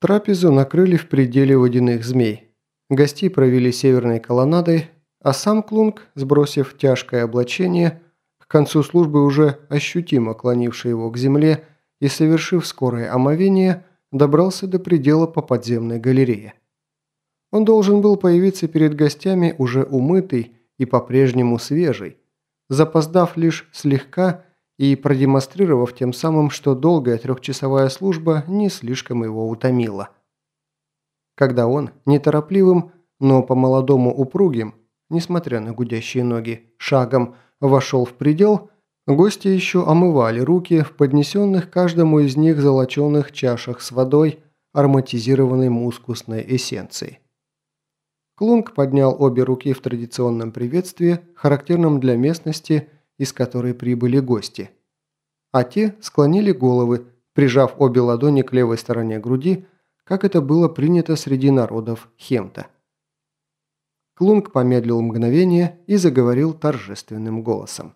Трапезу накрыли в пределе водяных змей. Гостей провели северной колоннадой, а сам Клунг, сбросив тяжкое облачение, к концу службы уже ощутимо клонивший его к земле и совершив скорое омовение, добрался до предела по подземной галерее. Он должен был появиться перед гостями уже умытый и по-прежнему свежий, запоздав лишь слегка и продемонстрировав тем самым, что долгая трехчасовая служба не слишком его утомила. Когда он, неторопливым, но по-молодому упругим, несмотря на гудящие ноги, шагом вошел в предел, гости еще омывали руки в поднесенных каждому из них золоченных чашах с водой, ароматизированной мускусной эссенцией. Клунг поднял обе руки в традиционном приветствии, характерном для местности – из которой прибыли гости. А те склонили головы, прижав обе ладони к левой стороне груди, как это было принято среди народов Хемта. Клунг помедлил мгновение и заговорил торжественным голосом.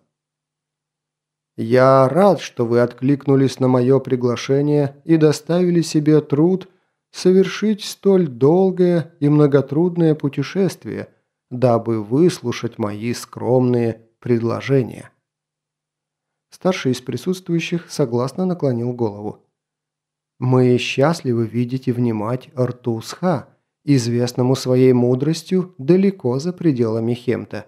«Я рад, что вы откликнулись на мое приглашение и доставили себе труд совершить столь долгое и многотрудное путешествие, дабы выслушать мои скромные предложения». Старший из присутствующих согласно наклонил голову. «Мы счастливы видеть и внимать Ртусха, известному своей мудростью далеко за пределами Хемта».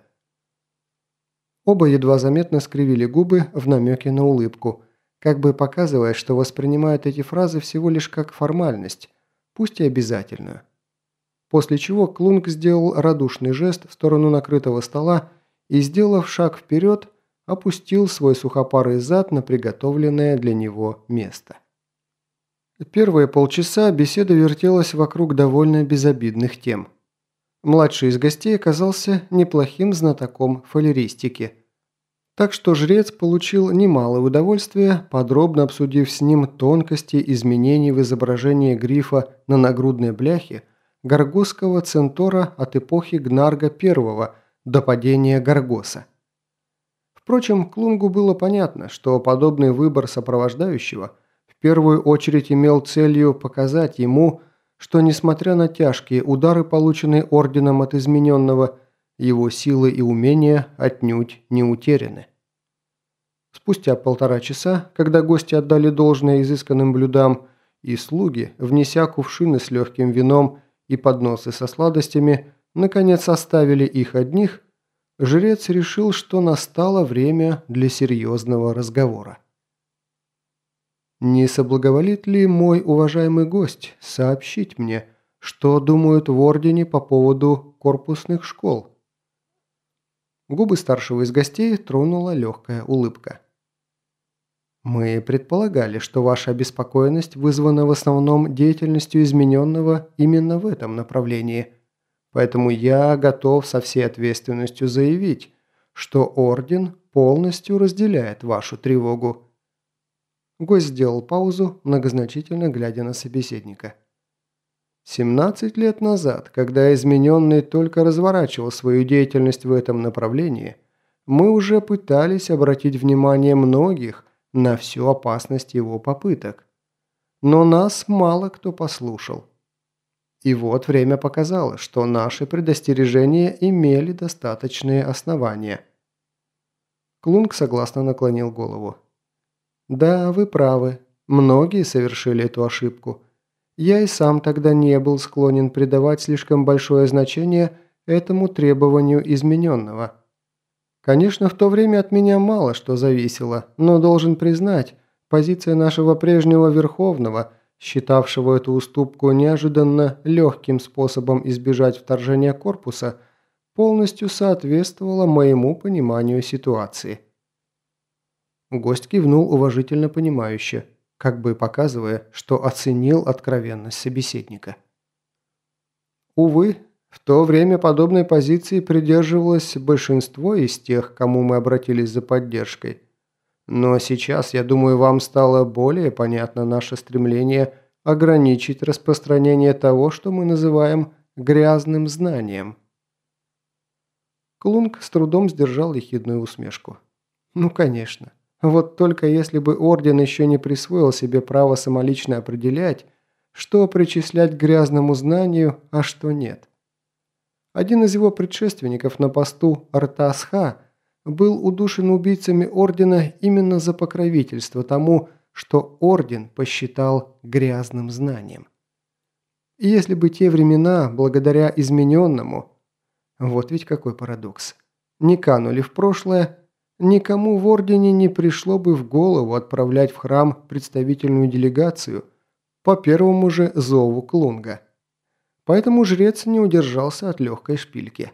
Оба едва заметно скривили губы в намеке на улыбку, как бы показывая, что воспринимают эти фразы всего лишь как формальность, пусть и обязательную. После чего Клунг сделал радушный жест в сторону накрытого стола и, сделав шаг вперед, опустил свой сухопарый зад на приготовленное для него место. Первые полчаса беседа вертелась вокруг довольно безобидных тем. Младший из гостей оказался неплохим знатоком фалеристики. Так что жрец получил немалое удовольствие, подробно обсудив с ним тонкости изменений в изображении грифа на нагрудной бляхе Гаргосского центора от эпохи Гнарга I до падения Гаргоса. Впрочем, Клунгу было понятно, что подобный выбор сопровождающего в первую очередь имел целью показать ему, что несмотря на тяжкие удары, полученные орденом от измененного, его силы и умения отнюдь не утеряны. Спустя полтора часа, когда гости отдали должное изысканным блюдам, и слуги, внеся кувшины с легким вином и подносы со сладостями, наконец оставили их одних – жрец решил, что настало время для серьезного разговора. «Не соблаговолит ли мой уважаемый гость сообщить мне, что думают в Ордене по поводу корпусных школ?» Губы старшего из гостей тронула легкая улыбка. «Мы предполагали, что ваша обеспокоенность вызвана в основном деятельностью измененного именно в этом направлении», Поэтому я готов со всей ответственностью заявить, что Орден полностью разделяет вашу тревогу». Гость сделал паузу, многозначительно глядя на собеседника. 17 лет назад, когда измененный только разворачивал свою деятельность в этом направлении, мы уже пытались обратить внимание многих на всю опасность его попыток. Но нас мало кто послушал. И вот время показало, что наши предостережения имели достаточные основания. Клунг согласно наклонил голову. «Да, вы правы. Многие совершили эту ошибку. Я и сам тогда не был склонен придавать слишком большое значение этому требованию измененного. Конечно, в то время от меня мало что зависело, но должен признать, позиция нашего прежнего Верховного – считавшего эту уступку неожиданно легким способом избежать вторжения корпуса, полностью соответствовала моему пониманию ситуации. Гость кивнул уважительно понимающе, как бы показывая, что оценил откровенность собеседника. Увы, в то время подобной позиции придерживалось большинство из тех, кому мы обратились за поддержкой – но сейчас, я думаю, вам стало более понятно наше стремление ограничить распространение того, что мы называем грязным знанием. Клунг с трудом сдержал ехидную усмешку. Ну, конечно. Вот только если бы Орден еще не присвоил себе право самолично определять, что причислять к грязному знанию, а что нет. Один из его предшественников на посту Артасха был удушен убийцами Ордена именно за покровительство тому, что Орден посчитал грязным знанием. И если бы те времена, благодаря измененному, вот ведь какой парадокс, не канули в прошлое, никому в Ордене не пришло бы в голову отправлять в храм представительную делегацию по первому же зову Клунга. Поэтому жрец не удержался от легкой шпильки.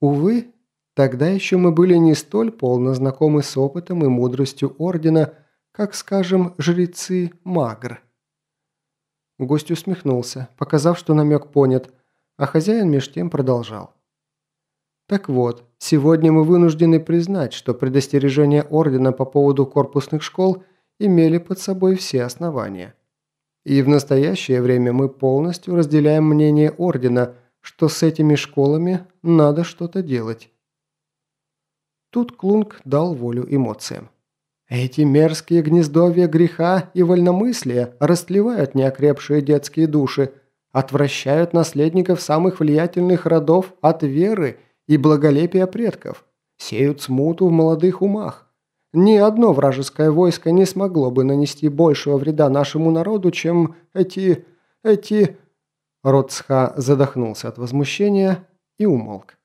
Увы, тогда еще мы были не столь полно знакомы с опытом и мудростью Ордена, как, скажем, жрецы Магр. Гость усмехнулся, показав, что намек понят, а хозяин меж тем продолжал. Так вот, сегодня мы вынуждены признать, что предостережения Ордена по поводу корпусных школ имели под собой все основания. И в настоящее время мы полностью разделяем мнение Ордена, что с этими школами надо что-то делать. Тут Клунг дал волю эмоциям. Эти мерзкие гнездовья греха и вольномыслия растлевают неокрепшие детские души, отвращают наследников самых влиятельных родов от веры и благолепия предков, сеют смуту в молодых умах. Ни одно вражеское войско не смогло бы нанести большего вреда нашему народу, чем эти... эти...» Ротсха задохнулся от возмущения и умолк.